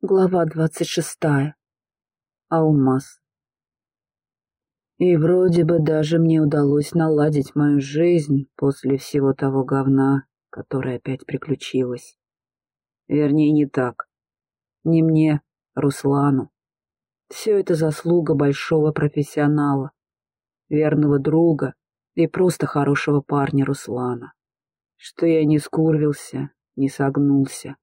Глава двадцать шестая. Алмаз. И вроде бы даже мне удалось наладить мою жизнь после всего того говна, которое опять приключилось. Вернее, не так. Не мне, Руслану. Все это заслуга большого профессионала, верного друга и просто хорошего парня Руслана. Что я не скурвился, не согнулся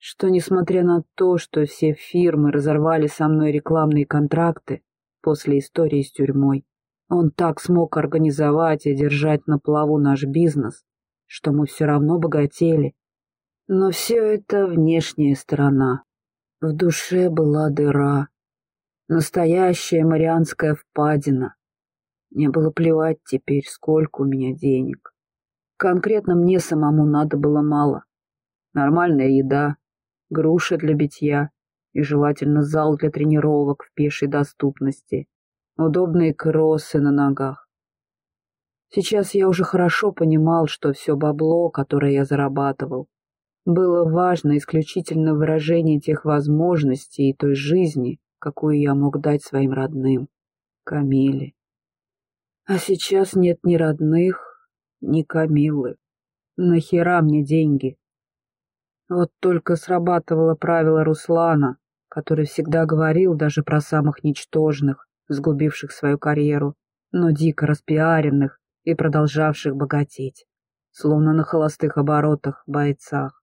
что, несмотря на то, что все фирмы разорвали со мной рекламные контракты после истории с тюрьмой, он так смог организовать и держать на плаву наш бизнес, что мы все равно богатели. Но все это внешняя сторона. В душе была дыра. Настоящая Марианская впадина. Мне было плевать теперь, сколько у меня денег. Конкретно мне самому надо было мало. Нормальная еда, груши для битья и желательно зал для тренировок в пешей доступности, удобные кроссы на ногах. Сейчас я уже хорошо понимал, что все бабло, которое я зарабатывал, было важно исключительно выражение тех возможностей и той жизни, какую я мог дать своим родным, Камиле. А сейчас нет ни родных, ни Камилы. Нахера мне деньги? Вот только срабатывало правило Руслана, который всегда говорил даже про самых ничтожных, сгубивших свою карьеру, но дико распиаренных и продолжавших богатеть, словно на холостых оборотах бойцах.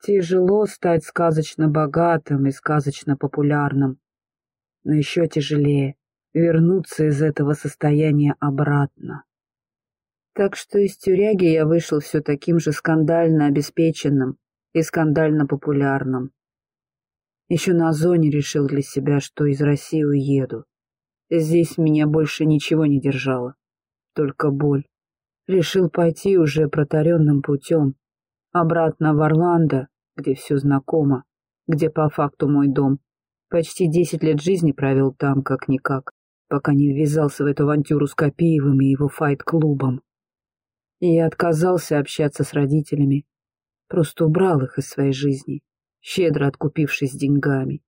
Тяжело стать сказочно богатым и сказочно популярным, но еще тяжелее вернуться из этого состояния обратно. Так что из тюряги я вышел все таким же скандально обеспеченным, и скандально популярным. Еще на зоне решил для себя, что из России уеду. Здесь меня больше ничего не держало, только боль. Решил пойти уже протаренным путем, обратно в Орландо, где все знакомо, где по факту мой дом. Почти десять лет жизни провел там, как-никак, пока не ввязался в эту авантюру с Копеевым и его файт-клубом. Я отказался общаться с родителями, Просто убрал их из своей жизни, щедро откупившись деньгами.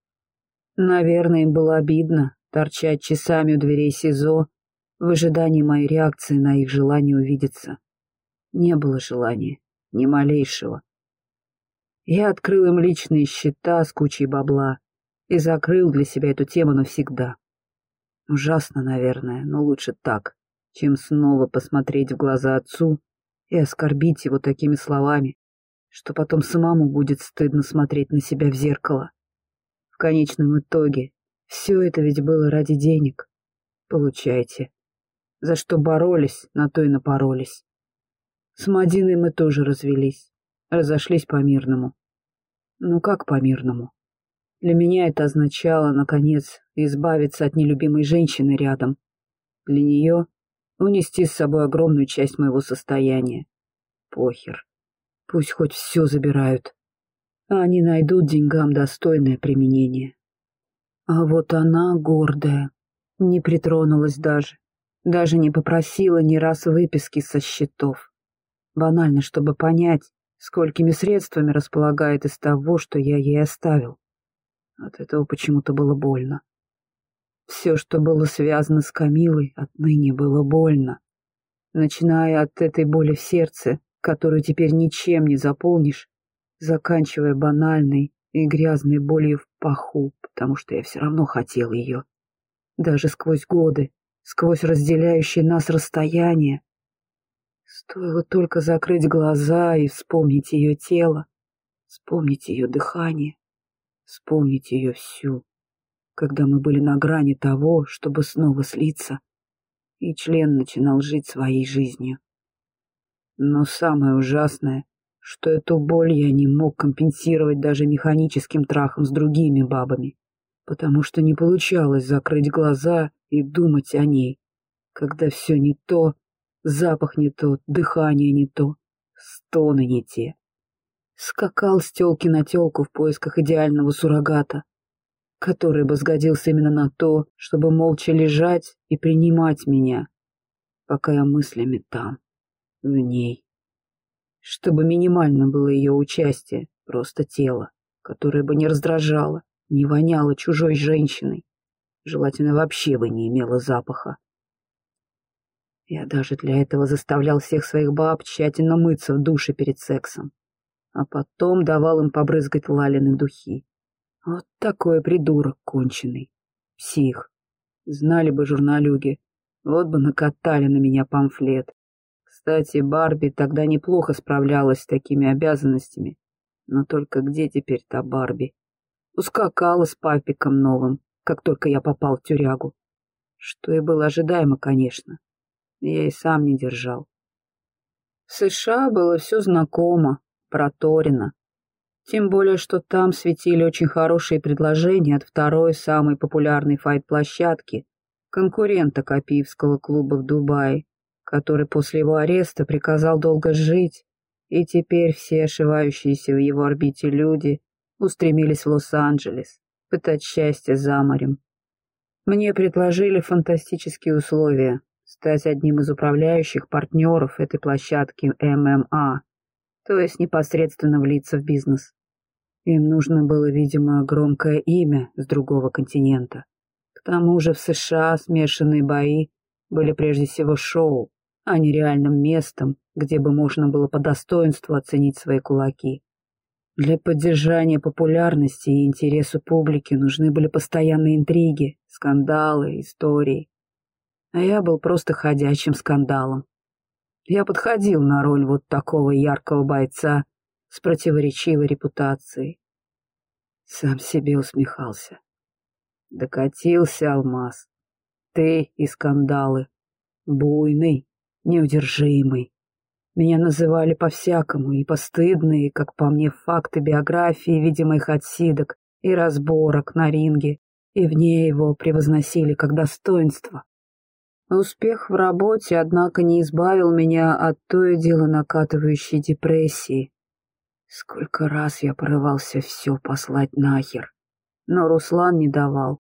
Наверное, им было обидно торчать часами у дверей СИЗО в ожидании моей реакции на их желание увидеться. Не было желания, ни малейшего. Я открыл им личные счета с кучей бабла и закрыл для себя эту тему навсегда. Ужасно, наверное, но лучше так, чем снова посмотреть в глаза отцу и оскорбить его такими словами, что потом самому будет стыдно смотреть на себя в зеркало. В конечном итоге все это ведь было ради денег. Получайте. За что боролись, на то и напоролись. С Мадиной мы тоже развелись, разошлись по-мирному. Ну как по-мирному? Для меня это означало, наконец, избавиться от нелюбимой женщины рядом. Для нее унести с собой огромную часть моего состояния. Похер. Пусть хоть все забирают. А они найдут деньгам достойное применение. А вот она гордая, не притронулась даже, даже не попросила ни раз выписки со счетов. Банально, чтобы понять, сколькими средствами располагает из того, что я ей оставил. От этого почему-то было больно. Все, что было связано с Камилой, отныне было больно. Начиная от этой боли в сердце, которую теперь ничем не заполнишь, заканчивая банальной и грязной болью в паху, потому что я все равно хотел ее. Даже сквозь годы, сквозь разделяющие нас расстояние. Стоило только закрыть глаза и вспомнить ее тело, вспомнить ее дыхание, вспомнить ее всю, когда мы были на грани того, чтобы снова слиться, и член начинал жить своей жизнью. Но самое ужасное, что эту боль я не мог компенсировать даже механическим трахом с другими бабами, потому что не получалось закрыть глаза и думать о ней, когда все не то, запах не тот, дыхание не то, стоны не те. Скакал с телки на телку в поисках идеального суррогата, который бы сгодился именно на то, чтобы молча лежать и принимать меня, пока я мыслями там в ней. Чтобы минимально было ее участие, просто тело, которая бы не раздражала, не воняла чужой женщиной, желательно вообще бы не имела запаха. Я даже для этого заставлял всех своих баб тщательно мыться в душе перед сексом, а потом давал им побрызгать лалины духи. Вот такой придурок конченый. Псих. Знали бы журналюги, вот бы накатали на меня памфлет. Кстати, Барби тогда неплохо справлялась с такими обязанностями. Но только где теперь та Барби? Ускакала с папиком новым, как только я попал в тюрягу. Что и было ожидаемо, конечно. Я и сам не держал. В США было все знакомо, проторено. Тем более, что там светили очень хорошие предложения от второй самой популярной файт-площадки, конкурента Копиевского клуба в Дубае, который после его ареста приказал долго жить, и теперь все ошивающиеся в его орбите люди устремились в Лос-Анджелес, пытать счастье за морем. Мне предложили фантастические условия стать одним из управляющих партнеров этой площадки ММА, то есть непосредственно влиться в бизнес. Им нужно было, видимо, громкое имя с другого континента. К тому же в США смешанные бои были прежде всего шоу, а не реальным местом, где бы можно было по достоинству оценить свои кулаки. Для поддержания популярности и интересу публики нужны были постоянные интриги, скандалы, истории. А я был просто ходячим скандалом. Я подходил на роль вот такого яркого бойца с противоречивой репутацией. Сам себе усмехался. Докатился алмаз. Ты и скандалы. Буйный, неудержимый. Меня называли по-всякому, и постыдные, как по мне, факты биографии, видимых отсидок и разборок на ринге, и вне его превозносили как достоинство. Успех в работе, однако, не избавил меня от той дело накатывающей депрессии. Сколько раз я порывался все послать нахер, но Руслан не давал,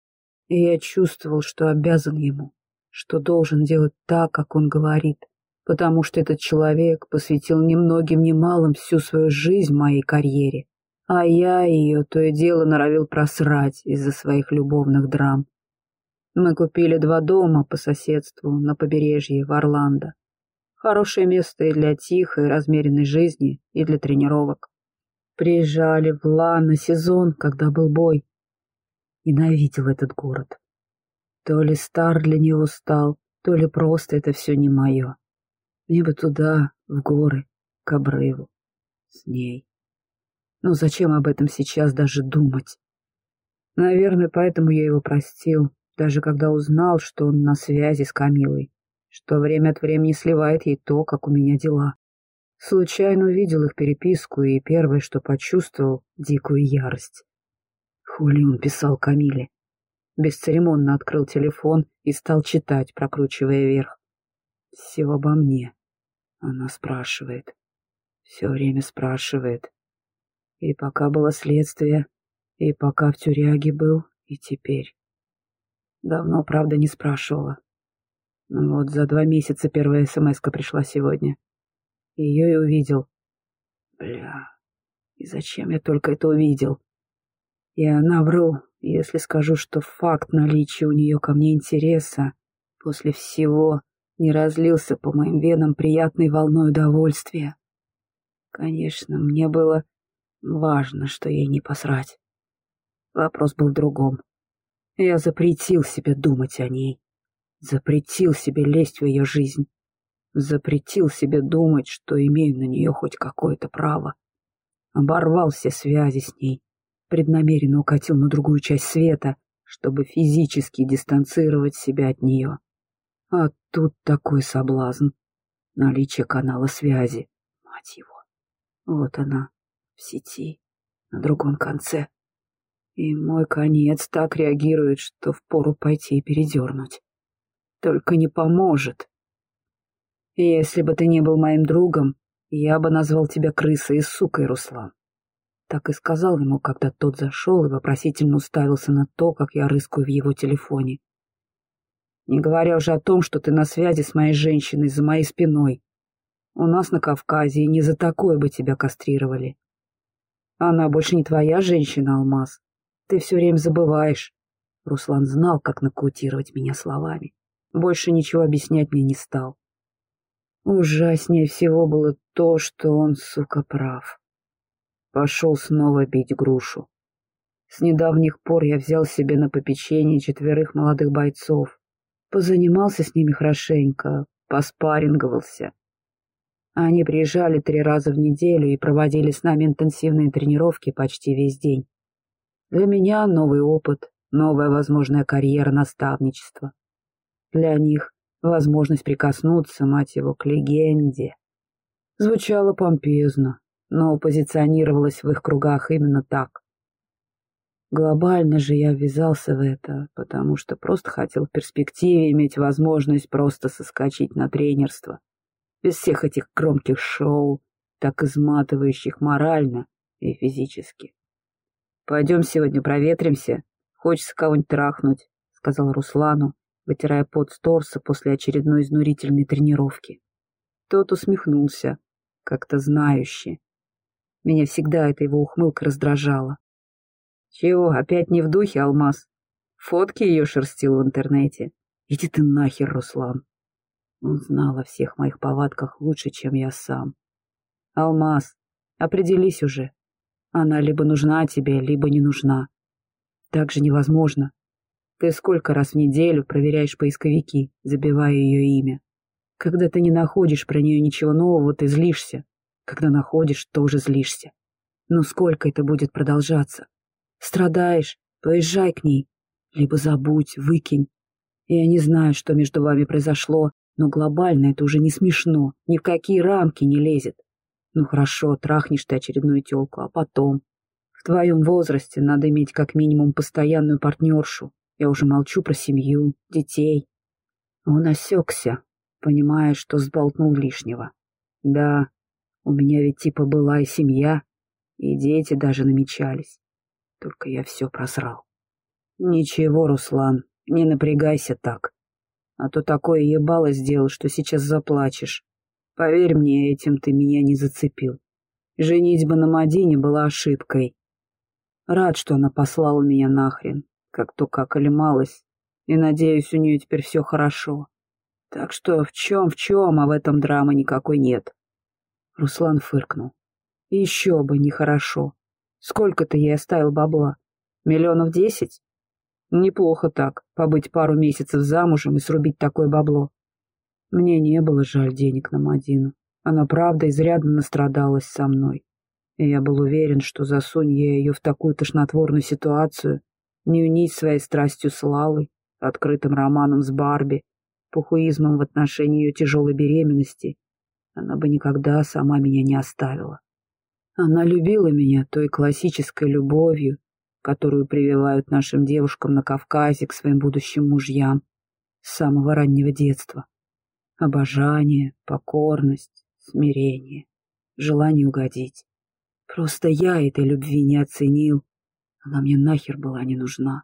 и я чувствовал, что обязан ему, что должен делать так, как он говорит, потому что этот человек посвятил немногим немалым всю свою жизнь моей карьере, а я ее то и дело норовил просрать из-за своих любовных драм. Мы купили два дома по соседству на побережье в Орландо. Хорошее место и для тихой, размеренной жизни, и для тренировок. Приезжали в Ла на сезон, когда был бой. Ненавидел этот город. То ли стар для него стал, то ли просто это все не мое. Мне бы туда, в горы, к обрыву, с ней. Но зачем об этом сейчас даже думать? Наверное, поэтому я его простил, даже когда узнал, что он на связи с Камилой, что время от времени сливает ей то, как у меня дела. Случайно увидел их переписку, и первое, что почувствовал — дикую ярость. Хули он писал Камиле. Бесцеремонно открыл телефон и стал читать, прокручивая вверх. Все обо мне. Она спрашивает. Все время спрашивает. И пока было следствие, и пока в тюряге был, и теперь. Давно, правда, не спрашивала. Ну вот за два месяца первая смс пришла сегодня. Ее и увидел. Бля, и зачем я только это увидел? Я навру, если скажу, что факт наличия у нее ко мне интереса после всего не разлился по моим венам приятной волной удовольствия. Конечно, мне было важно, что ей не посрать. Вопрос был в другом. Я запретил себе думать о ней, запретил себе лезть в ее жизнь, запретил себе думать, что имею на нее хоть какое-то право. Оборвал все связи с ней, преднамеренно укатил на другую часть света, чтобы физически дистанцировать себя от нее. А тут такой соблазн. Наличие канала связи, мать его. Вот она, в сети, на другом конце. И мой конец так реагирует, что впору пойти и передернуть. Только не поможет. Если бы ты не был моим другом, я бы назвал тебя крысой и сукой, Руслан. Так и сказал ему, когда тот зашел и вопросительно уставился на то, как я рыскаю в его телефоне. Не говоря уже о том, что ты на связи с моей женщиной за моей спиной. У нас на Кавказе и не за такое бы тебя кастрировали. Она больше не твоя женщина, Алмаз. Ты все время забываешь. Руслан знал, как нокаутировать меня словами. Больше ничего объяснять мне не стал. Ужаснее всего было то, что он, сука, прав. Пошел снова бить грушу. С недавних пор я взял себе на попечение четверых молодых бойцов. Позанимался с ними хорошенько, поспарринговался. Они приезжали три раза в неделю и проводили с нами интенсивные тренировки почти весь день. Для меня новый опыт, новая возможная карьера наставничества. Для них возможность прикоснуться, мать его, к легенде. Звучало помпезно, но позиционировалось в их кругах именно так. Глобально же я ввязался в это, потому что просто хотел в перспективе иметь возможность просто соскочить на тренерство. Без всех этих громких шоу, так изматывающих морально и физически. «Пойдем сегодня проветримся. Хочется кого-нибудь трахнуть», — сказал Руслану, вытирая пот с торса после очередной изнурительной тренировки. Тот усмехнулся, как-то знающе. Меня всегда эта его ухмылка раздражала. «Чего, опять не в духе, Алмаз? Фотки ее шерстил в интернете. Иди ты нахер, Руслан!» Он знал о всех моих повадках лучше, чем я сам. «Алмаз, определись уже. Она либо нужна тебе, либо не нужна. Так же невозможно, ты сколько раз в неделю проверяешь поисковики, забивая ее имя? Когда ты не находишь про нее ничего нового, ты злишься. Когда находишь, тоже злишься. Но сколько это будет продолжаться? Страдаешь, поезжай к ней. Либо забудь, выкинь. Я не знаю, что между вами произошло, но глобально это уже не смешно, ни в какие рамки не лезет. Ну хорошо, трахнешь ты очередную телку, а потом? В твоем возрасте надо иметь как минимум постоянную партнершу, я уже молчу про семью, детей. Он осекся, понимая, что сболтнул лишнего. Да, у меня ведь типа была и семья, и дети даже намечались. Только я все просрал. Ничего, Руслан, не напрягайся так. А то такое ебало сделал, что сейчас заплачешь. Поверь мне, этим ты меня не зацепил. Женитьба на Мадине была ошибкой. Рад, что она послала меня нахрен как только околемалась, и, надеюсь, у нее теперь все хорошо. Так что в чем, в чем, а в этом драмы никакой нет. Руслан фыркнул. Еще бы, нехорошо. Сколько ты ей оставил бабла? Миллионов десять? Неплохо так, побыть пару месяцев замужем и срубить такое бабло. Мне не было жаль денег на Мадину. Она, правда, изрядно настрадалась со мной. И я был уверен, что засунь я ее в такую тошнотворную ситуацию, не унить своей страстью с Лалой, открытым романом с Барби, пухуизмом в отношении ее тяжелой беременности, она бы никогда сама меня не оставила. Она любила меня той классической любовью, которую прививают нашим девушкам на Кавказе к своим будущим мужьям с самого раннего детства. Обожание, покорность, смирение, желание угодить. Просто я этой любви не оценил она мне нахер была не нужна.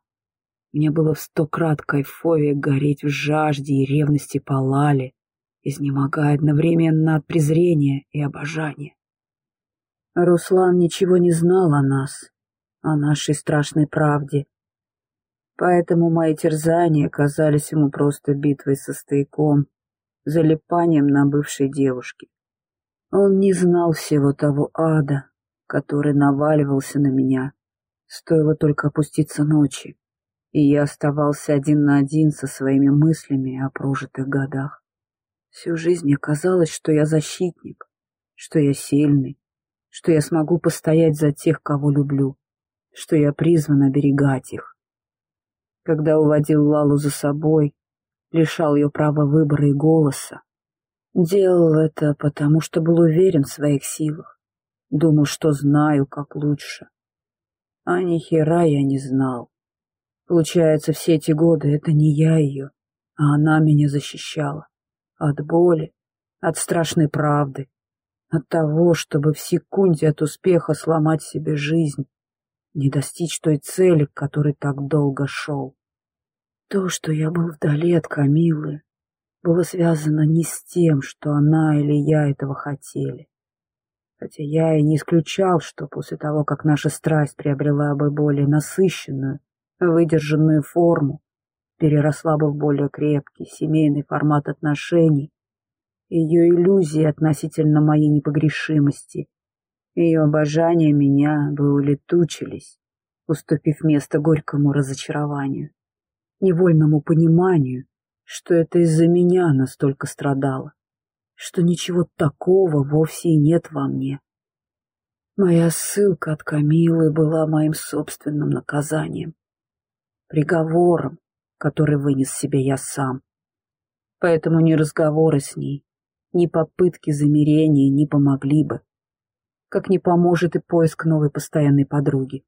Мне было в сто крат кайфовее гореть в жажде и ревности полали, изнемогая одновременно от презрения и обожания. Руслан ничего не знал о нас, о нашей страшной правде. Поэтому мои терзания казались ему просто битвой со стояком, залипанием на бывшей девушке. Он не знал всего того ада, который наваливался на меня Стоило только опуститься ночи, и я оставался один на один со своими мыслями о прожитых годах. Всю жизнь мне казалось, что я защитник, что я сильный, что я смогу постоять за тех, кого люблю, что я призван оберегать их. Когда уводил Лалу за собой, лишал ее права выбора и голоса, делал это потому, что был уверен в своих силах, думал, что знаю, как лучше. А ни хера я не знал. Получается, все эти годы это не я ее, а она меня защищала. От боли, от страшной правды, от того, чтобы в секунде от успеха сломать себе жизнь, не достичь той цели, к которой так долго шел. То, что я был вдали от Камилы, было связано не с тем, что она или я этого хотели. Хотя я и не исключал, что после того, как наша страсть приобрела бы более насыщенную, выдержанную форму, переросла бы в более крепкий семейный формат отношений, ее иллюзии относительно моей непогрешимости, ее обожание меня бы улетучились, уступив место горькому разочарованию, невольному пониманию, что это из-за меня настолько страдала, что ничего такого вовсе и нет во мне. Моя ссылка от Камилы была моим собственным наказанием, приговором, который вынес себе я сам. Поэтому ни разговоры с ней, ни попытки замирения не помогли бы. Как не поможет и поиск новой постоянной подруги.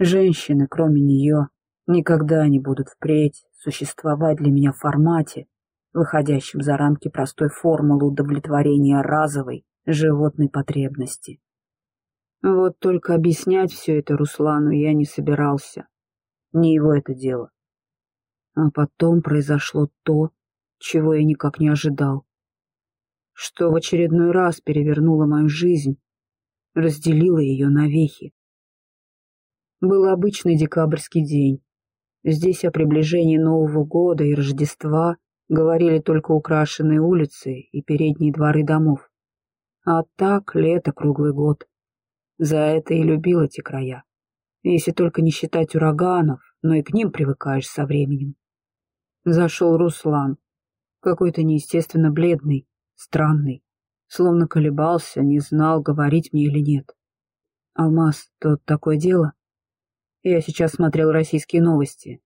Женщины, кроме нее, никогда не будут впредь существовать для меня в формате, выходящем за рамки простой формулы удовлетворения разовой животной потребности. Вот только объяснять все это Руслану я не собирался. Не его это дело. А потом произошло то, чего я никак не ожидал. Что в очередной раз перевернуло мою жизнь, разделило ее навеки. Был обычный декабрьский день. Здесь о приближении Нового года и Рождества говорили только украшенные улицы и передние дворы домов. А так лето круглый год. За это и любил эти края. Если только не считать ураганов, но и к ним привыкаешь со временем. Зашел Руслан, какой-то неестественно бледный, странный, словно колебался, не знал, говорить мне или нет. «Алмаз, тут такое дело?» Я сейчас смотрел российские новости.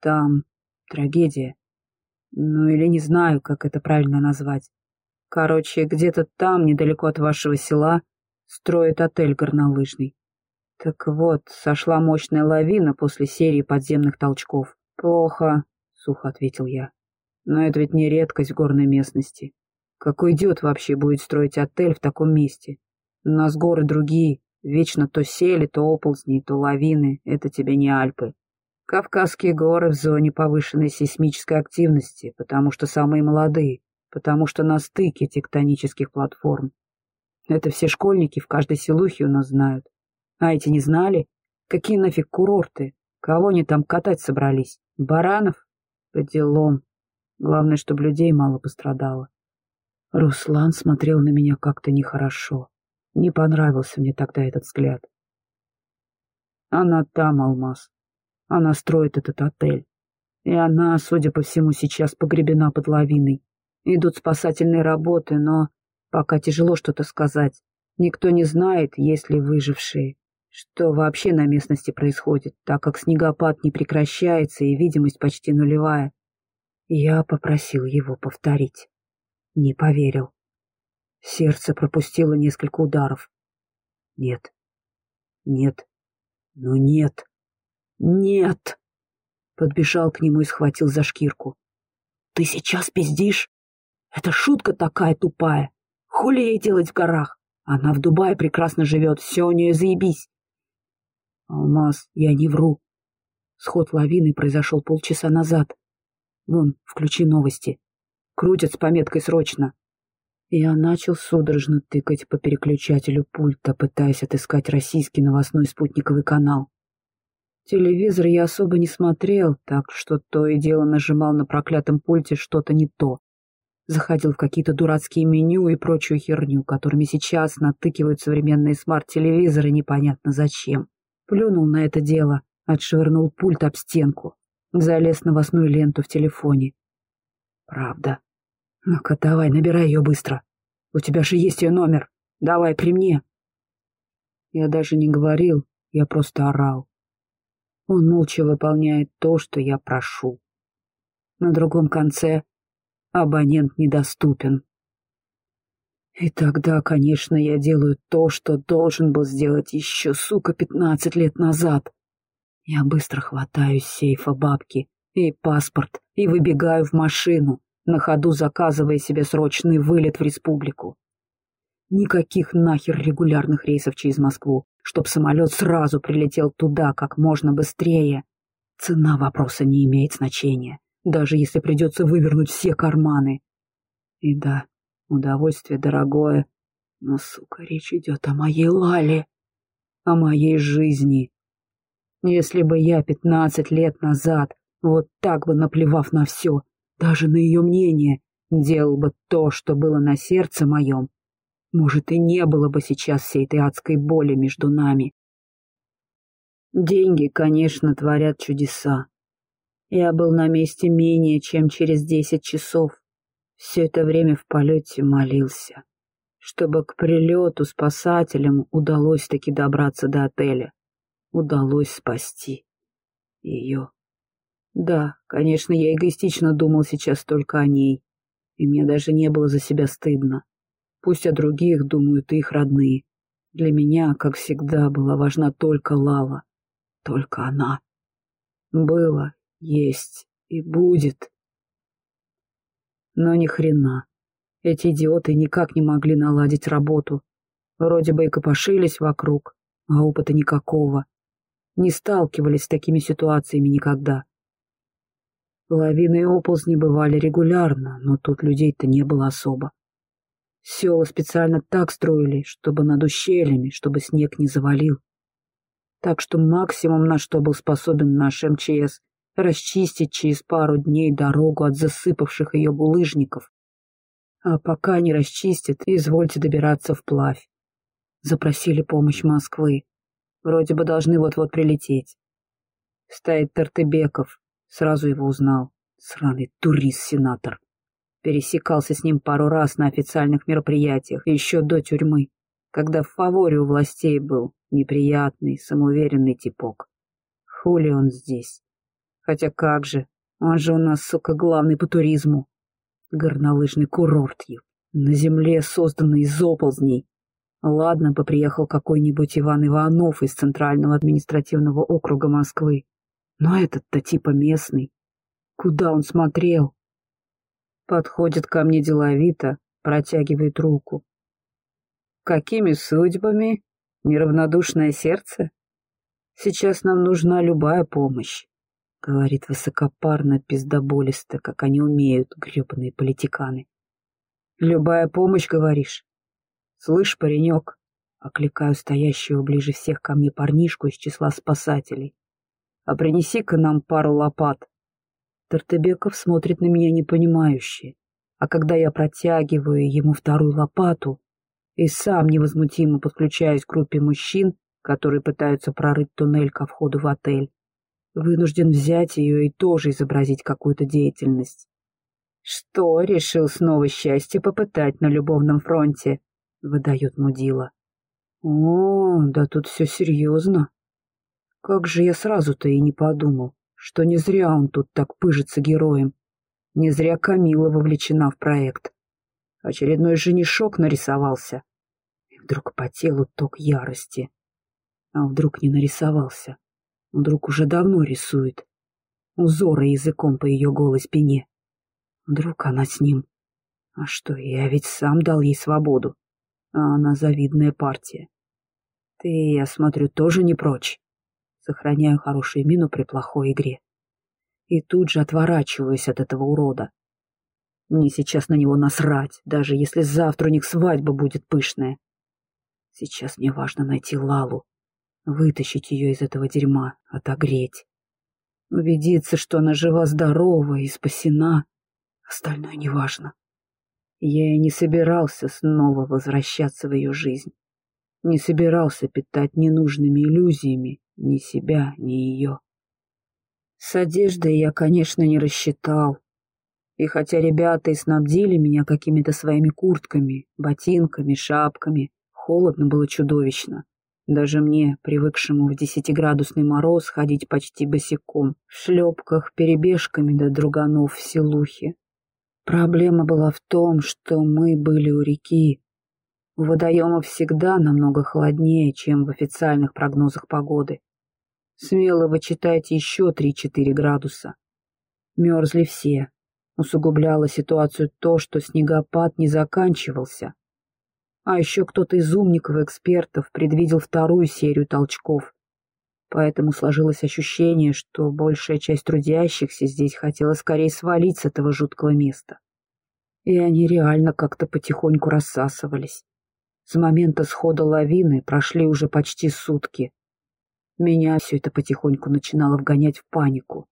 Там трагедия. Ну или не знаю, как это правильно назвать. Короче, где-то там, недалеко от вашего села, строят отель горнолыжный. Так вот, сошла мощная лавина после серии подземных толчков. Плохо, сухо ответил я. Но это ведь не редкость в горной местности. Какой идиот вообще будет строить отель в таком месте? У нас горы другие, вечно то сели, то оползни, то лавины, это тебе не Альпы. Кавказские горы в зоне повышенной сейсмической активности, потому что самые молодые, потому что на стыке тектонических платформ. Это все школьники в каждой селухе у нас знают. А эти не знали? Какие нафиг курорты? Кого они там катать собрались? Баранов? По делам. Главное, чтобы людей мало пострадало. Руслан смотрел на меня как-то нехорошо. Не понравился мне тогда этот взгляд. Она там, Алмаз. Она строит этот отель. И она, судя по всему, сейчас погребена под лавиной. Идут спасательные работы, но пока тяжело что-то сказать. Никто не знает, есть ли выжившие. Что вообще на местности происходит, так как снегопад не прекращается и видимость почти нулевая. Я попросил его повторить. Не поверил. Сердце пропустило несколько ударов. Нет. Нет. Ну нет. Нет. Подбежал к нему и схватил за шкирку. Ты сейчас пиздишь? Это шутка такая тупая. Хули ей делать в горах? Она в Дубае прекрасно живет, все у нее заебись. Алмаз, я не вру. Сход лавины произошел полчаса назад. Вон, включи новости. Крутят с пометкой «Срочно». Я начал судорожно тыкать по переключателю пульта, пытаясь отыскать российский новостной спутниковый канал. Телевизор я особо не смотрел, так что то и дело нажимал на проклятом пульте что-то не то. Заходил в какие-то дурацкие меню и прочую херню, которыми сейчас натыкивают современные смарт-телевизоры непонятно зачем. Плюнул на это дело, отшвырнул пульт об стенку, залез в новостную ленту в телефоне. Правда. Ну-ка, давай, набирай ее быстро. У тебя же есть ее номер. Давай, при мне. Я даже не говорил, я просто орал. Он молча выполняет то, что я прошу. На другом конце абонент недоступен. И тогда, конечно, я делаю то, что должен был сделать еще, сука, пятнадцать лет назад. Я быстро хватаю из сейфа бабки и паспорт и выбегаю в машину, на ходу заказывая себе срочный вылет в республику. Никаких нахер регулярных рейсов через Москву, чтоб самолет сразу прилетел туда как можно быстрее. Цена вопроса не имеет значения, даже если придется вывернуть все карманы. И да, Удовольствие дорогое, Но, сука, речь идет о моей Лале, о моей жизни. Если бы я пятнадцать лет назад, вот так бы наплевав на все, даже на ее мнение, делал бы то, что было на сердце моем, может, и не было бы сейчас всей этой адской боли между нами. Деньги, конечно, творят чудеса. Я был на месте менее чем через десять часов. Все это время в полете молился, чтобы к прилету спасателям удалось таки добраться до отеля. Удалось спасти ее. Да, конечно, я эгоистично думал сейчас только о ней, и мне даже не было за себя стыдно. Пусть о других думают их родные. Для меня, как всегда, была важна только Лала. Только она. Было, есть и будет. Но ни хрена. Эти идиоты никак не могли наладить работу. Вроде бы и копошились вокруг, а опыта никакого. Не сталкивались с такими ситуациями никогда. Лавины и оползни бывали регулярно, но тут людей-то не было особо. Села специально так строили, чтобы над ущельями, чтобы снег не завалил. Так что максимум, на что был способен наш МЧС, расчистить через пару дней дорогу от засыпавших ее булыжников. А пока не расчистят, извольте добираться вплавь. Запросили помощь Москвы. Вроде бы должны вот-вот прилететь. Стоит Тартыбеков. Сразу его узнал. Сраный турист-сенатор. Пересекался с ним пару раз на официальных мероприятиях, еще до тюрьмы, когда в фаворе у властей был неприятный, самоуверенный типок. Хули он здесь? Хотя как же, он же у нас, сука, главный по туризму. Горнолыжный курорт, еб. На земле, созданный из оползней. Ладно бы приехал какой-нибудь Иван Иванов из Центрального административного округа Москвы. Но этот-то типа местный. Куда он смотрел? Подходит ко мне деловито, протягивает руку. Какими судьбами? Неравнодушное сердце? Сейчас нам нужна любая помощь. — говорит высокопарно, пиздоболисто, как они умеют, гребаные политиканы. «Любая помощь, говоришь?» «Слышь, паренек», — окликаю стоящего ближе всех ко мне парнишку из числа спасателей, «а принеси-ка нам пару лопат». Тартыбеков смотрит на меня непонимающе, а когда я протягиваю ему вторую лопату и сам невозмутимо подключаюсь к группе мужчин, которые пытаются прорыть туннель ко входу в отель, вынужден взять ее и тоже изобразить какую-то деятельность. «Что, решил снова счастье попытать на любовном фронте?» — выдает мудила. «О, да тут все серьезно. Как же я сразу-то и не подумал, что не зря он тут так пыжится героем. Не зря Камила вовлечена в проект. Очередной женишок нарисовался. И вдруг по телу ток ярости. А вдруг не нарисовался? Вдруг уже давно рисует. Узоры языком по ее голой спине. Вдруг она с ним. А что, я ведь сам дал ей свободу. А она завидная партия. Ты, я смотрю, тоже не прочь. Сохраняю хорошую мину при плохой игре. И тут же отворачиваюсь от этого урода. Мне сейчас на него насрать, даже если завтра у них свадьба будет пышная. Сейчас мне важно найти Лалу Вытащить ее из этого дерьма, отогреть. Убедиться, что она жива-здорова и спасена. Остальное неважно. Я и не собирался снова возвращаться в ее жизнь. Не собирался питать ненужными иллюзиями ни себя, ни ее. С одеждой я, конечно, не рассчитал. И хотя ребята и снабдили меня какими-то своими куртками, ботинками, шапками, холодно было чудовищно. Даже мне, привыкшему в десятиградусный мороз ходить почти босиком, в шлепках, перебежками до друганов в селухе. Проблема была в том, что мы были у реки. У водоемов всегда намного холоднее, чем в официальных прогнозах погоды. Смело вычитайте еще 3-4 градуса. Мерзли все. Усугубляло ситуацию то, что снегопад не заканчивался, а еще кто-то из умников и экспертов предвидел вторую серию толчков. Поэтому сложилось ощущение, что большая часть трудящихся здесь хотела скорее свалить с этого жуткого места. И они реально как-то потихоньку рассасывались. С момента схода лавины прошли уже почти сутки. Меня все это потихоньку начинало вгонять в панику.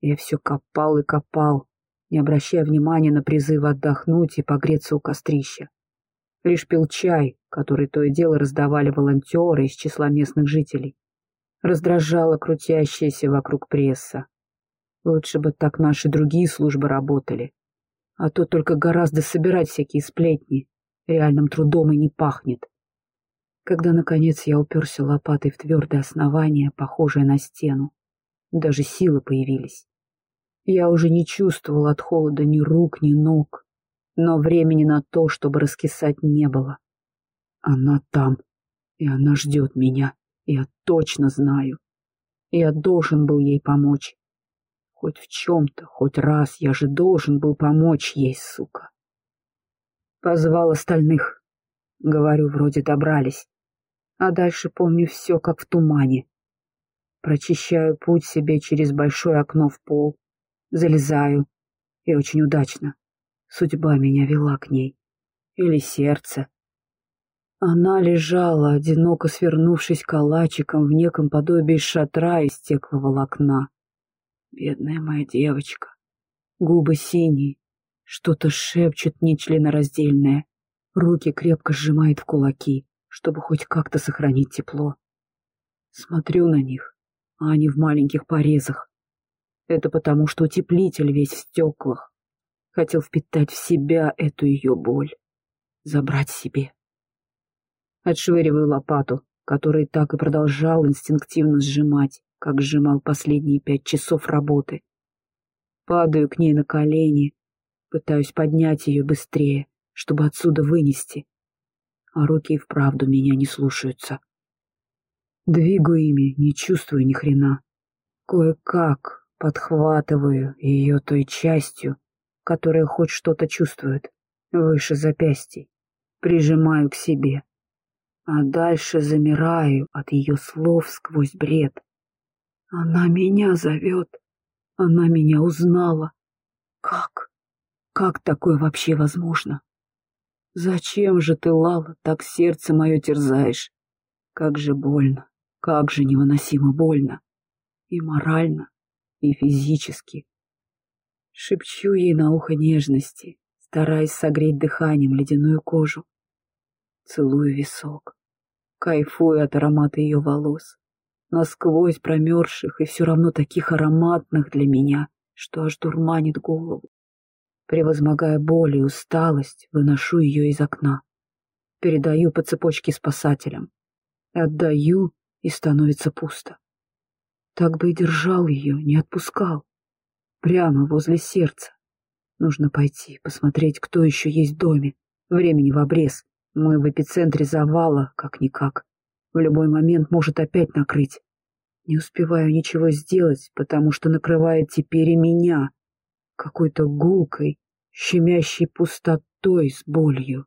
Я все копал и копал, не обращая внимания на призывы отдохнуть и погреться у кострища. Лишь пил чай, который то и дело раздавали волонтеры из числа местных жителей. Раздражала крутящаяся вокруг пресса. Лучше бы так наши другие службы работали. А то только гораздо собирать всякие сплетни. Реальным трудом и не пахнет. Когда, наконец, я уперся лопатой в твердое основание, похожее на стену, даже силы появились. Я уже не чувствовал от холода ни рук, ни ног, но времени на то, чтобы раскисать, не было. Она там, и она ждет меня, я точно знаю. Я должен был ей помочь. Хоть в чем-то, хоть раз я же должен был помочь ей, сука. Позвал остальных. Говорю, вроде добрались а дальше помню все, как в тумане. Прочищаю путь себе через большое окно в пол, залезаю, и очень удачно. Судьба меня вела к ней. Или сердце. Она лежала, одиноко свернувшись калачиком в неком подобии шатра из стекловолокна. Бедная моя девочка. Губы синие, что-то шепчет нечленораздельное, руки крепко сжимает в кулаки чтобы хоть как-то сохранить тепло. Смотрю на них, а они в маленьких порезах. Это потому, что утеплитель весь в стеклах. Хотел впитать в себя эту ее боль, забрать себе. Отшвыриваю лопату, который так и продолжал инстинктивно сжимать, как сжимал последние пять часов работы. Падаю к ней на колени, пытаюсь поднять ее быстрее, чтобы отсюда вынести а руки и вправду меня не слушаются. Двигаю ими, не чувствую ни хрена. Кое-как подхватываю ее той частью, которая хоть что-то чувствует, выше запястьей, прижимаю к себе. А дальше замираю от ее слов сквозь бред. Она меня зовет. Она меня узнала. Как? Как такое вообще возможно? Зачем же ты, Лала, так сердце мое терзаешь? Как же больно, как же невыносимо больно. И морально, и физически. Шепчу ей на ухо нежности, стараясь согреть дыханием ледяную кожу. Целую висок, кайфую от аромата ее волос, насквозь промерзших и все равно таких ароматных для меня, что аж дурманит голову. Превозмогая боль и усталость, выношу ее из окна. Передаю по цепочке спасателям. Отдаю, и становится пусто. Так бы и держал ее, не отпускал. Прямо возле сердца. Нужно пойти, посмотреть, кто еще есть в доме. Времени в обрез. Мы в эпицентре завала, как-никак. В любой момент может опять накрыть. Не успеваю ничего сделать, потому что накрывает теперь и меня какой-то гулкой, щемящей пустотой с болью.